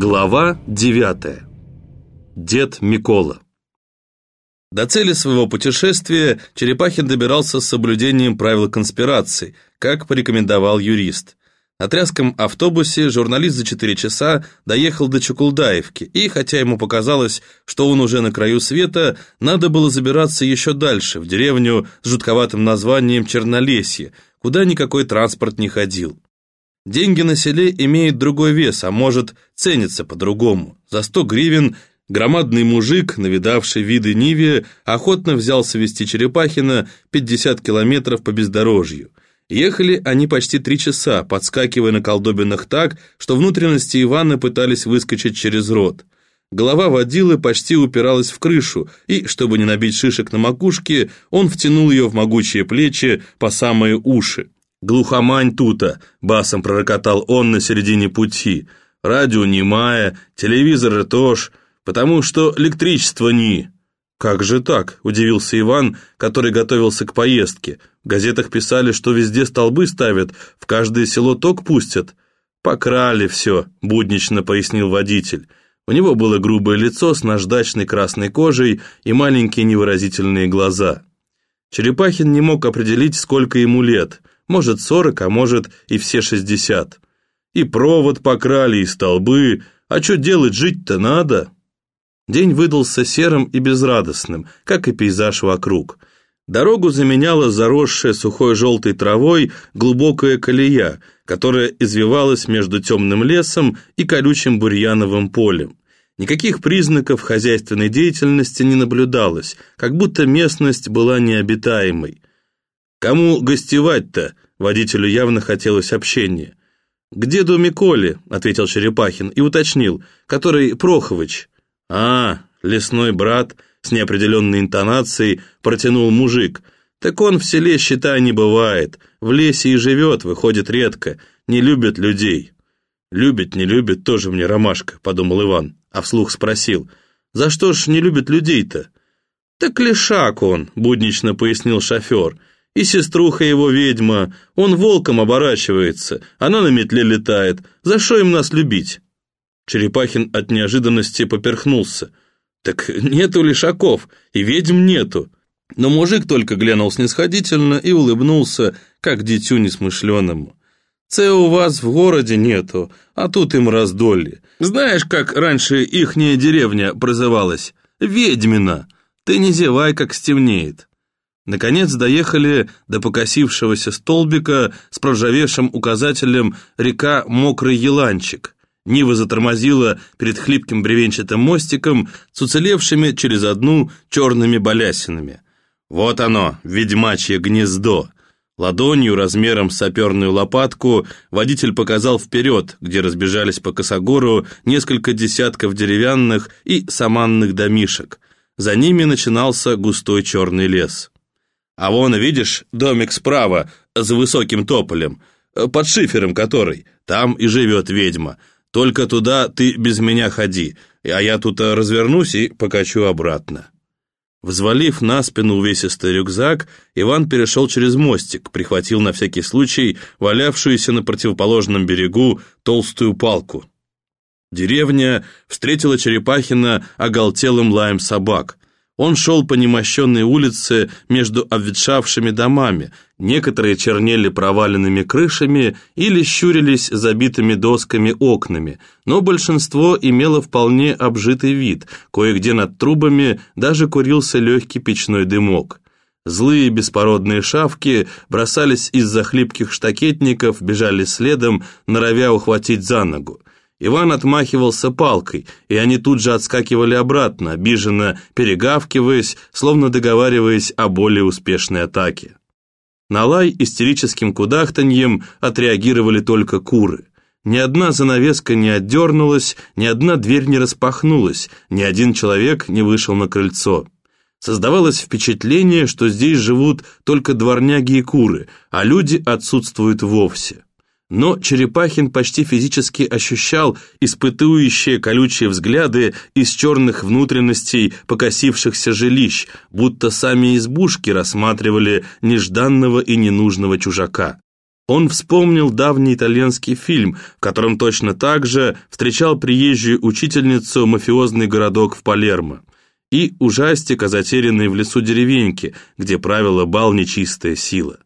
Глава 9. Дед Микола. До цели своего путешествия Черепахин добирался с соблюдением правил конспирации, как порекомендовал юрист. На тряском автобусе журналист за 4 часа доехал до Чукулдаевки, и, хотя ему показалось, что он уже на краю света, надо было забираться еще дальше, в деревню с жутковатым названием Чернолесье, куда никакой транспорт не ходил. Деньги на селе имеют другой вес, а может, ценятся по-другому. За 100 гривен громадный мужик, навидавший виды Ниве, охотно взялся вести Черепахина 50 километров по бездорожью. Ехали они почти три часа, подскакивая на колдобинах так, что внутренности Ивана пытались выскочить через рот. Голова водилы почти упиралась в крышу, и, чтобы не набить шишек на макушке, он втянул ее в могучие плечи по самые уши. «Глухомань тута!» — басом пророкотал он на середине пути. «Радио немая, телевизор тоже, потому что электричество не...» «Как же так?» – удивился Иван, который готовился к поездке. В газетах писали, что везде столбы ставят, в каждое село ток пустят. «Покрали все», – буднично пояснил водитель. У него было грубое лицо с наждачной красной кожей и маленькие невыразительные глаза. Черепахин не мог определить, сколько ему лет – может сорок, а может и все шестьдесят. И провод покрали, и столбы, а что делать, жить-то надо. День выдался серым и безрадостным, как и пейзаж вокруг. Дорогу заменяла заросшая сухой желтой травой глубокая колея, которая извивалась между темным лесом и колючим бурьяновым полем. Никаких признаков хозяйственной деятельности не наблюдалось, как будто местность была необитаемой. «Кому гостевать-то?» Водителю явно хотелось общения. «К деду Миколе», — ответил Черепахин и уточнил, «который Прохович». «А, лесной брат», — с неопределенной интонацией протянул мужик. «Так он в селе, считай, не бывает. В лесе и живет, выходит редко, не любит людей». «Любит, не любит, тоже мне ромашка», — подумал Иван, а вслух спросил. «За что ж не любит людей-то?» «Так лишак он», — буднично пояснил шофер. И сеструха его ведьма, он волком оборачивается, она на метле летает. За что им нас любить?» Черепахин от неожиданности поперхнулся. «Так нету лишаков, и ведьм нету». Но мужик только глянул снисходительно и улыбнулся, как дитю несмышленному. «Це у вас в городе нету, а тут им раздолье. Знаешь, как раньше ихняя деревня прозывалась? Ведьмина. Ты не зевай, как стемнеет». Наконец доехали до покосившегося столбика с проржавевшим указателем «Река Мокрый Еланчик». Нива затормозила перед хлипким бревенчатым мостиком с уцелевшими через одну черными балясинами. Вот оно, ведьмачье гнездо. Ладонью размером с саперную лопатку водитель показал вперед, где разбежались по косогору несколько десятков деревянных и саманных домишек. За ними начинался густой черный лес. А вон, видишь, домик справа, за высоким тополем, под шифером который, там и живет ведьма. Только туда ты без меня ходи, а я тут развернусь и покачу обратно». Взвалив на спину увесистый рюкзак, Иван перешел через мостик, прихватил на всякий случай валявшуюся на противоположном берегу толстую палку. Деревня встретила Черепахина оголтелым лаем собак. Он шел по немощенной улице между обветшавшими домами, некоторые чернели проваленными крышами или щурились забитыми досками окнами, но большинство имело вполне обжитый вид, кое-где над трубами даже курился легкий печной дымок. Злые беспородные шавки бросались из-за хлипких штакетников, бежали следом, норовя ухватить за ногу. Иван отмахивался палкой, и они тут же отскакивали обратно, обиженно перегавкиваясь, словно договариваясь о более успешной атаке. На лай истерическим кудахтаньем отреагировали только куры. Ни одна занавеска не отдернулась, ни одна дверь не распахнулась, ни один человек не вышел на крыльцо. Создавалось впечатление, что здесь живут только дворняги и куры, а люди отсутствуют вовсе. Но Черепахин почти физически ощущал испытующие колючие взгляды из черных внутренностей покосившихся жилищ, будто сами избушки рассматривали нежданного и ненужного чужака. Он вспомнил давний итальянский фильм, в котором точно так же встречал приезжую учительницу мафиозный городок в Палермо. И ужастик о затерянной в лесу деревеньке, где правила бал нечистая сила.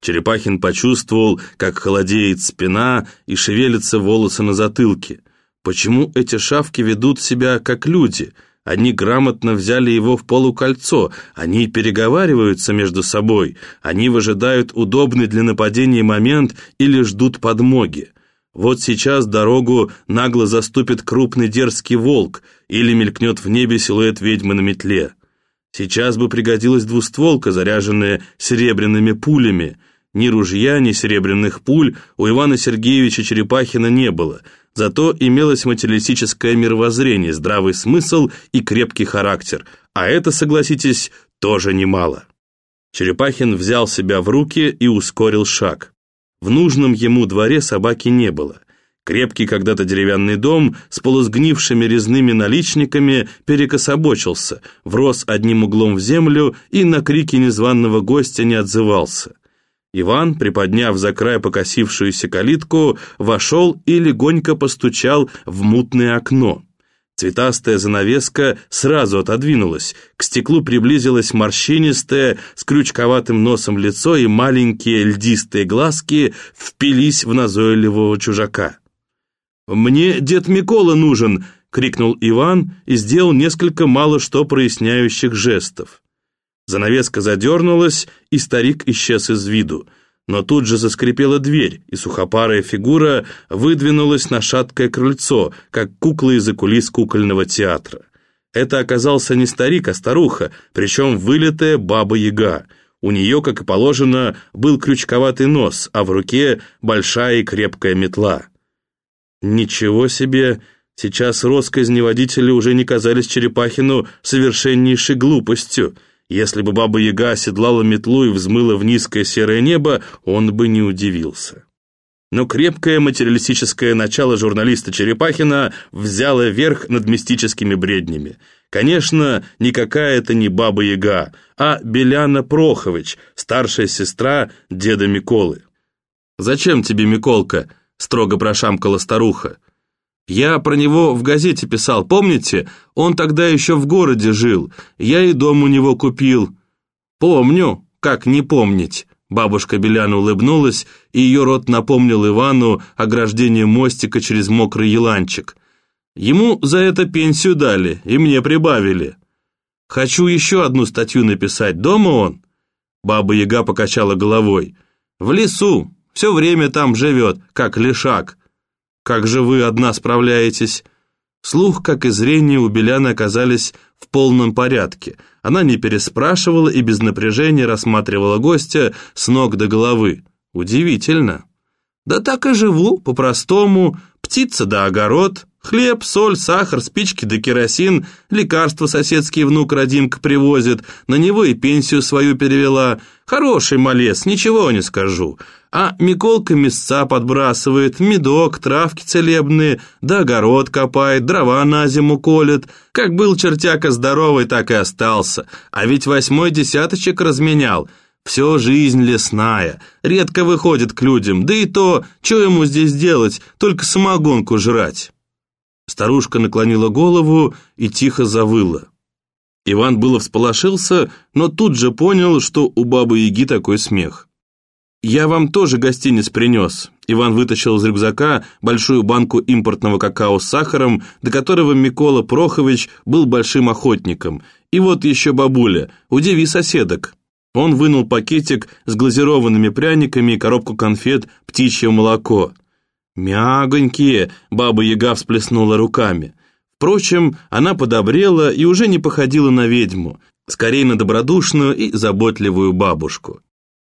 Черепахин почувствовал, как холодеет спина и шевелятся волосы на затылке. Почему эти шавки ведут себя как люди – они грамотно взяли его в полукольцо, они переговариваются между собой, они выжидают удобный для нападения момент или ждут подмоги. Вот сейчас дорогу нагло заступит крупный дерзкий волк или мелькнет в небе силуэт ведьмы на метле. Сейчас бы пригодилась двустволка, заряженная серебряными пулями. Ни ружья, ни серебряных пуль у Ивана Сергеевича Черепахина не было – Зато имелось материалистическое мировоззрение, здравый смысл и крепкий характер, а это, согласитесь, тоже немало. Черепахин взял себя в руки и ускорил шаг. В нужном ему дворе собаки не было. Крепкий когда-то деревянный дом с полусгнившими резными наличниками перекособочился, врос одним углом в землю и на крики незваного гостя не отзывался. Иван, приподняв за край покосившуюся калитку, вошел и легонько постучал в мутное окно. Цветастая занавеска сразу отодвинулась, к стеклу приблизилось морщинистое, с крючковатым носом лицо, и маленькие льдистые глазки впились в назойливого чужака. «Мне дед Микола нужен!» — крикнул Иван и сделал несколько мало что проясняющих жестов. Занавеска задернулась, и старик исчез из виду. Но тут же заскрипела дверь, и сухопарая фигура выдвинулась на шаткое крыльцо, как кукла из-за кулис кукольного театра. Это оказался не старик, а старуха, причем вылитая баба-яга. У нее, как и положено, был крючковатый нос, а в руке большая и крепкая метла. Ничего себе! Сейчас росказни водителя уже не казались Черепахину совершеннейшей глупостью. Если бы Баба-Яга оседлала метлу и взмыла в низкое серое небо, он бы не удивился. Но крепкое материалистическое начало журналиста Черепахина взяло верх над мистическими бреднями. Конечно, никакая это не Баба-Яга, а Беляна Прохович, старшая сестра деда Миколы. «Зачем тебе, Миколка?» — строго прошамкала старуха. Я про него в газете писал, помните? Он тогда еще в городе жил. Я и дом у него купил. Помню, как не помнить. Бабушка Беляна улыбнулась, и ее рот напомнил Ивану ограждение мостика через мокрый еланчик. Ему за это пенсию дали, и мне прибавили. Хочу еще одну статью написать, дома он? Баба Яга покачала головой. В лесу, все время там живет, как лишак. Как же вы одна справляетесь?» Слух, как и зрение у Беляны оказались в полном порядке. Она не переспрашивала и без напряжения рассматривала гостя с ног до головы. Удивительно. «Да так и живу, по-простому. Птица да огород, хлеб, соль, сахар, спички да керосин, лекарства соседский внук Родимка привозит, на него и пенсию свою перевела. Хороший малец, ничего не скажу. А Миколка мясца подбрасывает, медок, травки целебные, да огород копает, дрова на зиму колет. Как был чертяка здоровый, так и остался. А ведь восьмой десяточек разменял. Все жизнь лесная, редко выходит к людям, да и то, что ему здесь делать, только самогонку жрать. Старушка наклонила голову и тихо завыла. Иван было всполошился, но тут же понял, что у бабы-яги такой смех. «Я вам тоже гостиниц принес». Иван вытащил из рюкзака большую банку импортного какао с сахаром, до которого Микола Прохович был большим охотником. И вот еще бабуля, удиви соседок. Он вынул пакетик с глазированными пряниками и коробку конфет «Птичье молоко». «Мягонькие!» — баба-яга всплеснула руками. Впрочем, она подобрела и уже не походила на ведьму, скорее на добродушную и заботливую бабушку.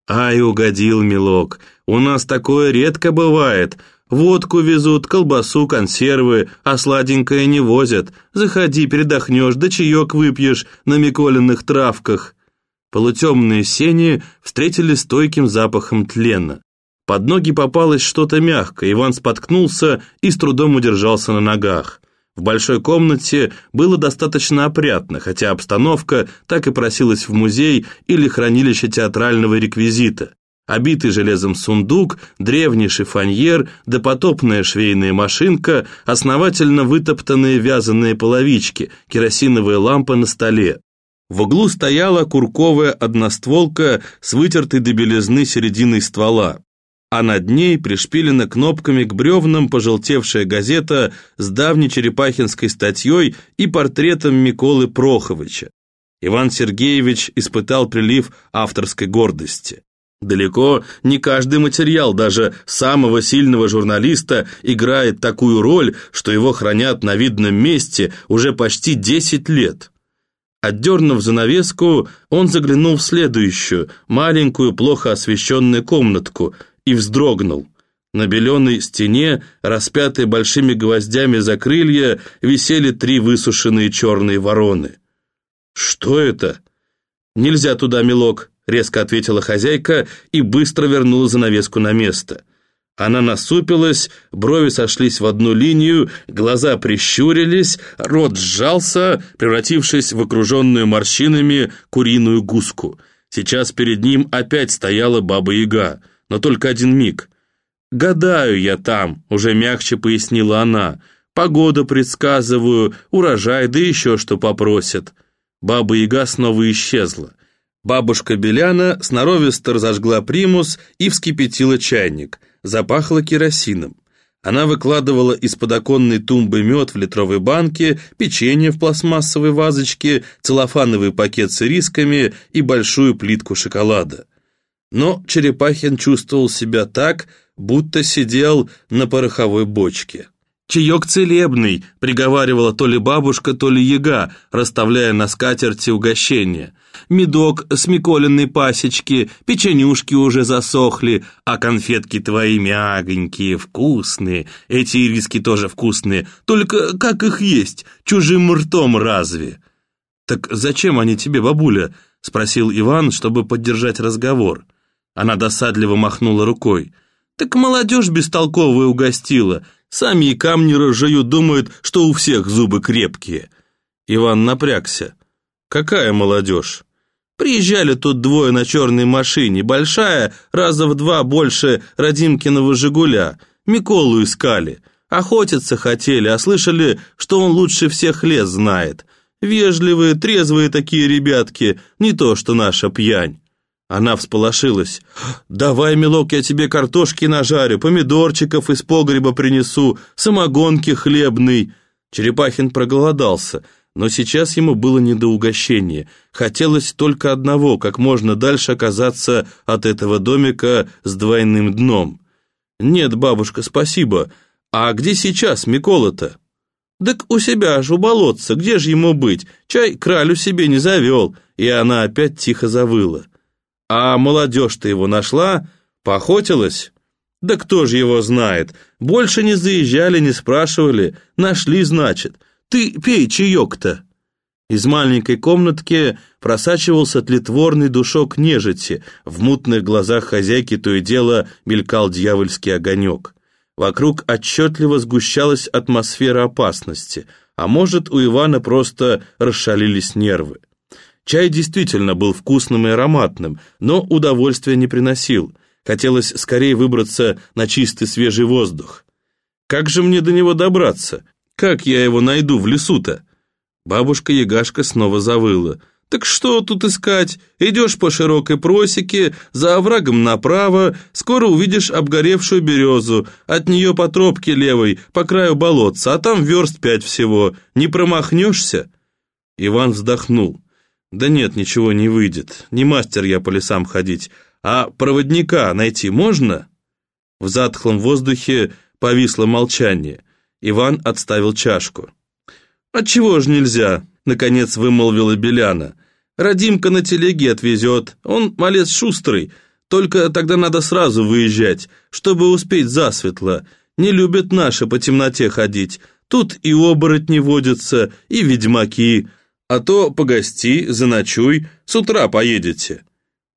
«Ай, угодил, милок, у нас такое редко бывает. Водку везут, колбасу, консервы, а сладенькое не возят. Заходи, передохнешь, да чаек выпьешь на миколенных травках». Полутемные сени встретили стойким запахом тлена. Под ноги попалось что-то мягкое, Иван споткнулся и с трудом удержался на ногах. В большой комнате было достаточно опрятно, хотя обстановка так и просилась в музей или хранилище театрального реквизита. Обитый железом сундук, древний шифоньер, допотопная швейная машинка, основательно вытоптанные вязаные половички, керосиновая лампа на столе. В углу стояла курковая одностволка с вытертой до белизны серединой ствола, а над ней пришпилена кнопками к бревнам пожелтевшая газета с давней черепахинской статьей и портретом Миколы Проховича. Иван Сергеевич испытал прилив авторской гордости. Далеко не каждый материал даже самого сильного журналиста играет такую роль, что его хранят на видном месте уже почти 10 лет. Отдернув занавеску, он заглянул в следующую, маленькую, плохо освещенную комнатку и вздрогнул. На беленой стене, распятые большими гвоздями за крылья, висели три высушенные черные вороны. «Что это?» «Нельзя туда, милок», — резко ответила хозяйка и быстро вернула занавеску на место. Она насупилась, брови сошлись в одну линию, глаза прищурились, рот сжался, превратившись в окруженную морщинами куриную гуску. Сейчас перед ним опять стояла баба-яга, но только один миг. «Гадаю я там», — уже мягче пояснила она. «Погоду предсказываю, урожай, да еще что попросят». Баба-яга снова исчезла. Бабушка Беляна сноровисто разожгла примус и вскипятила чайник. Запахло керосином. Она выкладывала из подоконной тумбы мед в литровой банке, печенье в пластмассовой вазочке, целлофановый пакет с ирисками и большую плитку шоколада. Но Черепахин чувствовал себя так, будто сидел на пороховой бочке. «Чаек целебный», — приговаривала то ли бабушка, то ли яга, расставляя на скатерти угощения. «Медок с Миколиной пасечки, печенюшки уже засохли, а конфетки твои мягонькие, вкусные, эти ириски тоже вкусные, только как их есть, чужим ртом разве?» «Так зачем они тебе, бабуля?» — спросил Иван, чтобы поддержать разговор. Она досадливо махнула рукой. «Так молодежь бестолковая угостила, Сами и камни разжуют, думают, что у всех зубы крепкие. Иван напрягся. Какая молодежь? Приезжали тут двое на черной машине, большая, раза в два больше Радимкиного «Жигуля». Миколу искали. Охотиться хотели, а слышали, что он лучше всех лес знает. Вежливые, трезвые такие ребятки, не то что наша пьянь. Она всполошилась. «Давай, милок, я тебе картошки нажарю, помидорчиков из погреба принесу, самогонки хлебный». Черепахин проголодался, но сейчас ему было не до угощения. Хотелось только одного, как можно дальше оказаться от этого домика с двойным дном. «Нет, бабушка, спасибо. А где сейчас Микола-то?» «Так у себя ж, у болотца, где же ему быть? Чай кралю себе не завел». И она опять тихо завыла. А молодежь-то его нашла? Поохотилась? Да кто же его знает? Больше не заезжали, не спрашивали. Нашли, значит. Ты пей чаек-то. Из маленькой комнатки просачивался тлетворный душок нежити, в мутных глазах хозяйки то и дело мелькал дьявольский огонек. Вокруг отчетливо сгущалась атмосфера опасности, а может, у Ивана просто расшалились нервы. Чай действительно был вкусным и ароматным, но удовольствия не приносил. Хотелось скорее выбраться на чистый свежий воздух. Как же мне до него добраться? Как я его найду в лесу-то? Бабушка-ягашка снова завыла. Так что тут искать? Идешь по широкой просеке, за оврагом направо, скоро увидишь обгоревшую березу, от нее по тропке левой, по краю болотца, а там верст пять всего. Не промахнешься?» Иван вздохнул. «Да нет, ничего не выйдет. Не мастер я по лесам ходить. А проводника найти можно?» В затхлом воздухе повисло молчание. Иван отставил чашку. «Отчего ж нельзя?» — наконец вымолвила Беляна. «Радимка на телеге отвезет. Он малец шустрый. Только тогда надо сразу выезжать, чтобы успеть засветло. Не любят наши по темноте ходить. Тут и оборотни водятся, и ведьмаки» а то погости, заночуй, с утра поедете».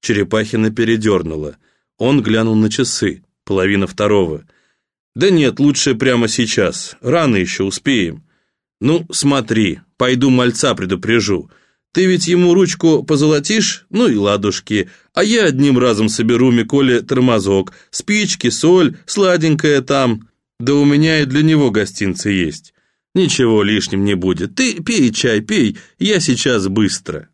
Черепахина передернула. Он глянул на часы, половина второго. «Да нет, лучше прямо сейчас, рано еще успеем». «Ну, смотри, пойду мальца предупрежу. Ты ведь ему ручку позолотишь, ну и ладушки, а я одним разом соберу Миколе тормозок, спички, соль, сладенькое там. Да у меня и для него гостинцы есть. «Ничего лишним не будет. Ты пей чай, пей, я сейчас быстро».